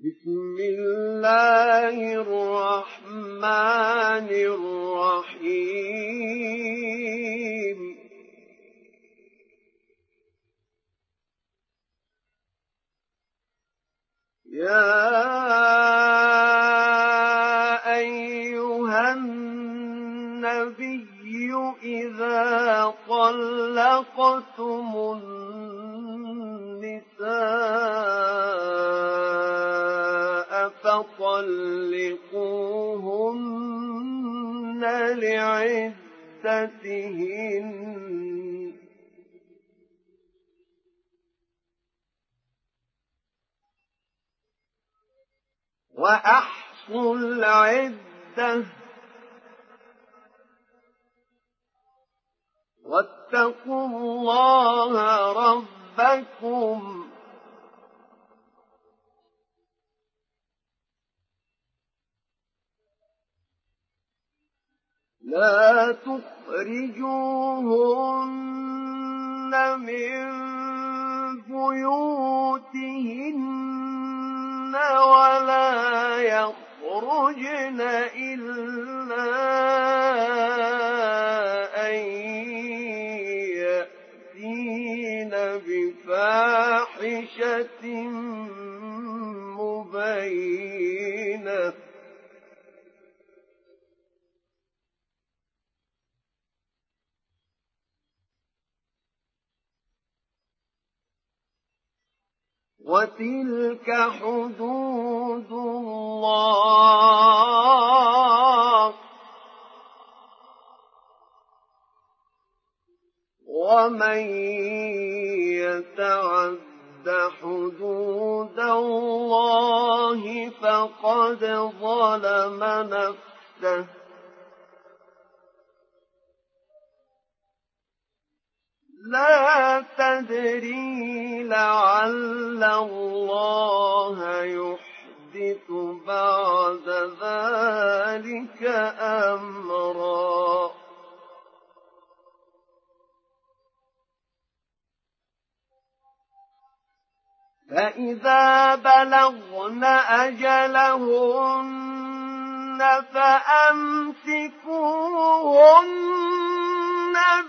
بسم الله الرحمن الرحيم. يا أيها النبي إذا طلقتم النساء فطلقوهن لعدتهن. وأحصوا العدة واتقوا الله ربكم. لا تخرجوهن من بيوتهن ولا يخرجن إلا أن يأتين بفاحشة مبينة. وتلك حدود الله ومن يتعد حدود الله فقد ظلم ذلك أمرا. فإذا بلغن أجلهن فأمسكوهن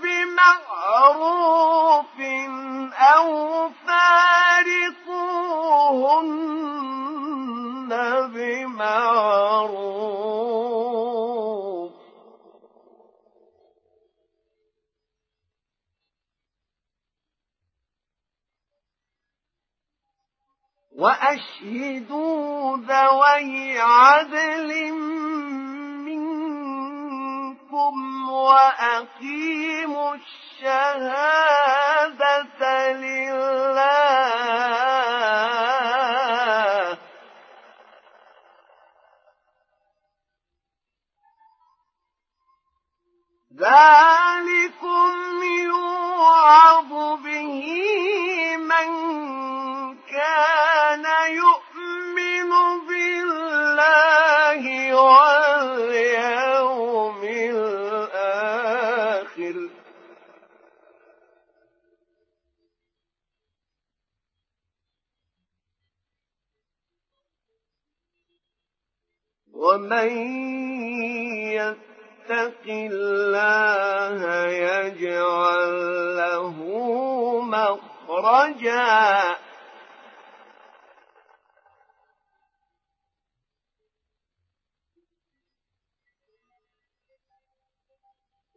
بمعروف أو فارقوهن. بمعروف. وأشهدوا ذوي عدل منكم وأقيموا الشهادة لله. ذلكم يوعظ به من كان يؤمن بالله واليوم الآخر. ومن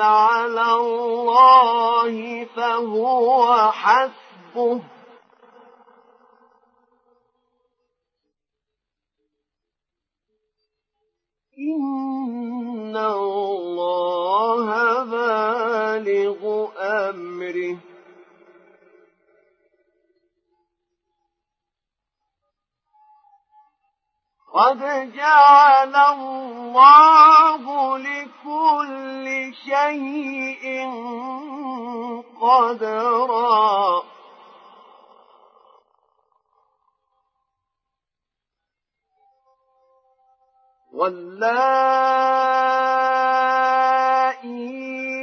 على الله فهو حسبه. إن الله بالغ أمره. قد جعل الله لكل شيء قدرا واللائي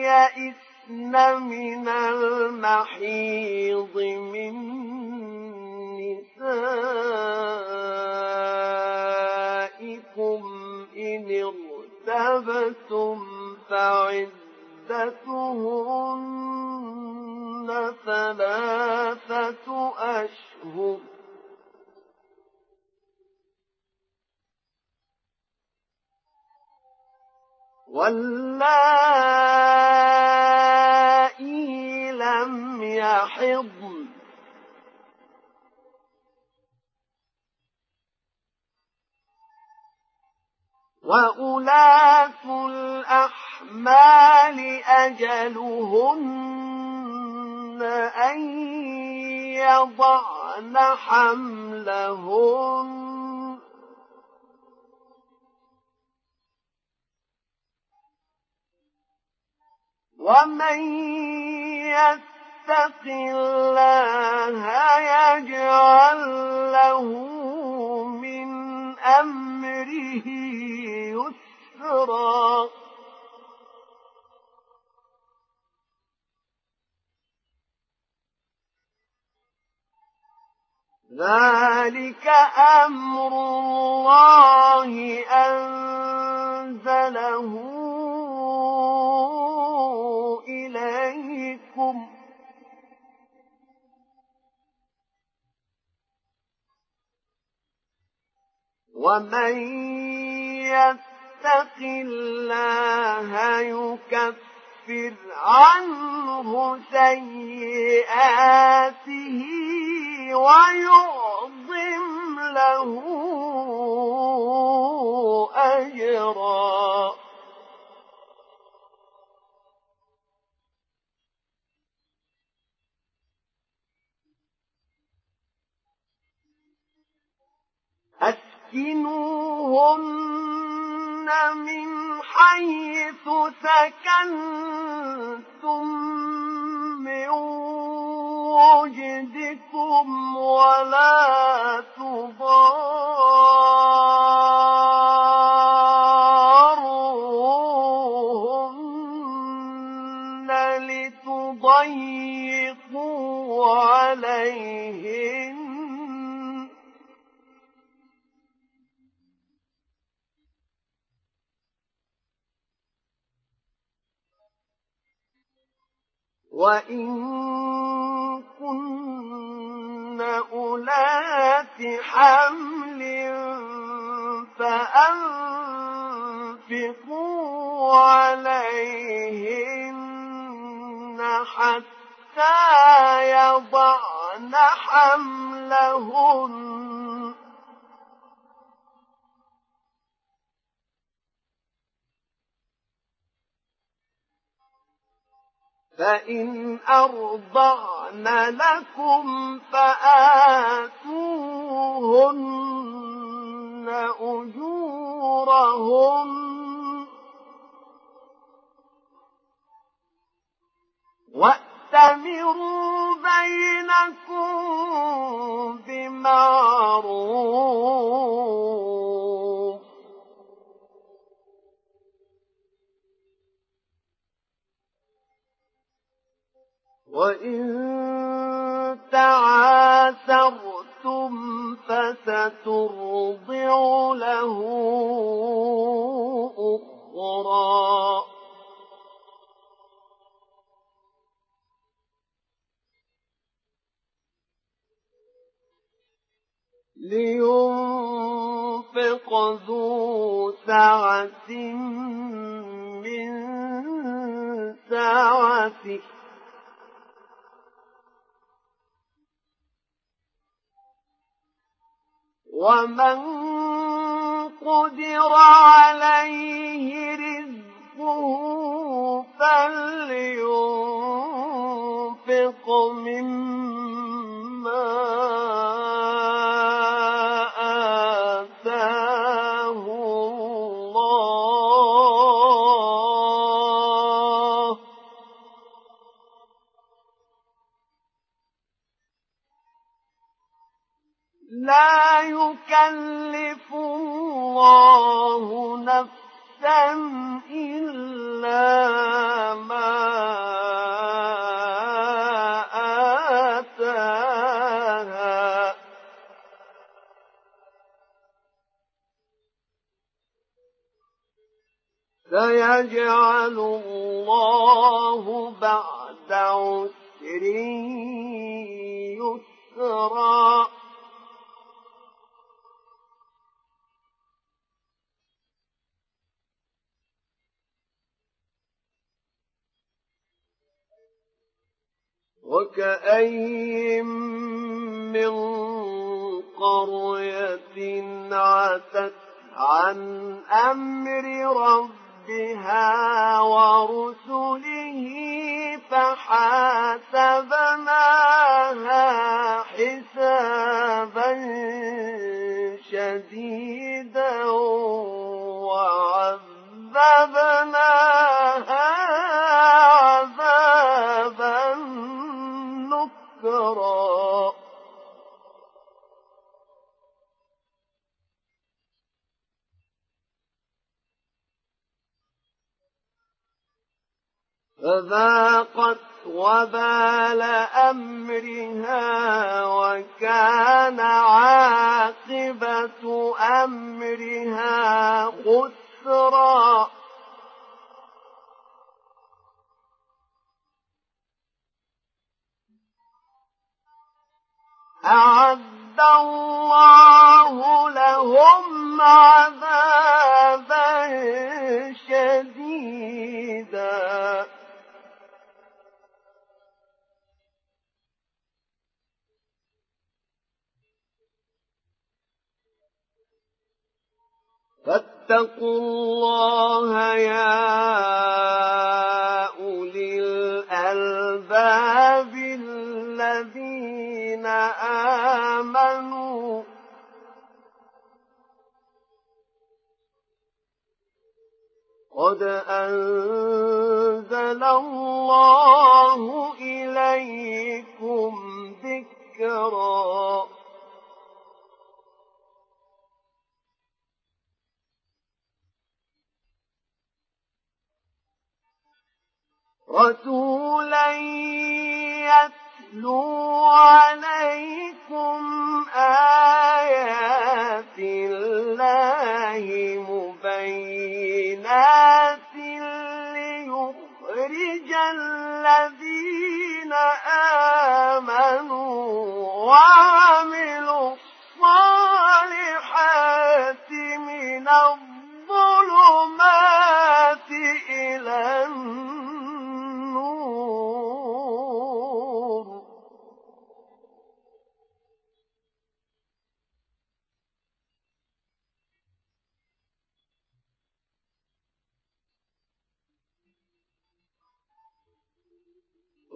يئسن من المحيض من ارتبتم فعدتهن وأولاة الأحمال أجلهن أن يضعن حملهن ومن يتق الله يجعل له ذلك أمر الله أنزله إليكم. ومن يتق الله يكفر عنه سيئاته. ويعظم له أجرا. أسكنوهن من حيث سكنتم من وجدكم ولا تضاروهن لتضيقوا عليهن. وإن كن أولات حمل فأنفقوا عليهن حتى يضعن حملهن فإن أرضعن لكم فآتوهن أجورهن وأتمروا بينكم بمعروف. وإن تعاثرتم فسترضع له أخرى لينفق ذو سعة من سعته ومن قدر عليه رزقه فلينفق مما سيجعل الله بعد عسر يسرا. وكأين من قرية عتت عن أمر ربها ورسله فحاسبناها حسابا شديدا وعذبناها نكرا. فذاقت وبال أمرها وكان عاقبة أمرها خسرا. أعد الله لهم عذابا فاتقوا الله يا أولي الألباب الذين آمنوا. قد أنزل الله إليكم ذكرًا. رسولا يتلو عليكم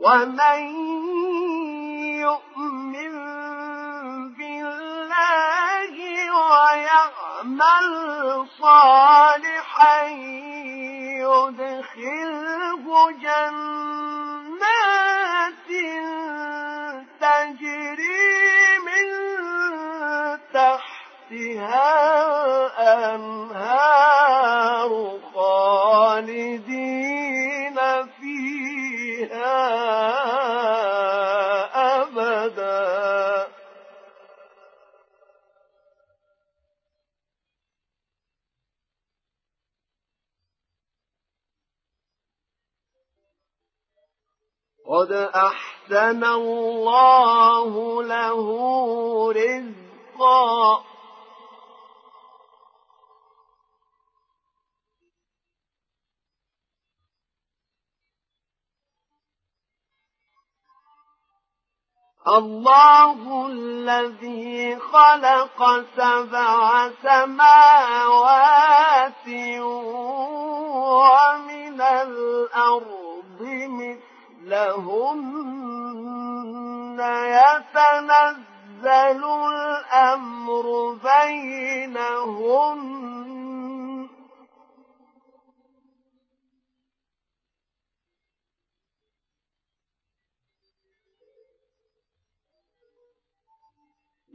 ومن يؤمن بالله ويعمل صالحا يدخله جنات تجري من تحتها الأنهار. أحسن الله له رزقا. الله الذي خلق سبع سماوات ومن الأرض مثل لهن يتنزل الأمر بينهن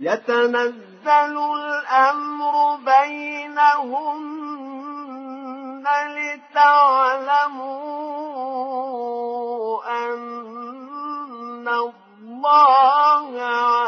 يتنزل الأمر بينهن لتعلموا أن الله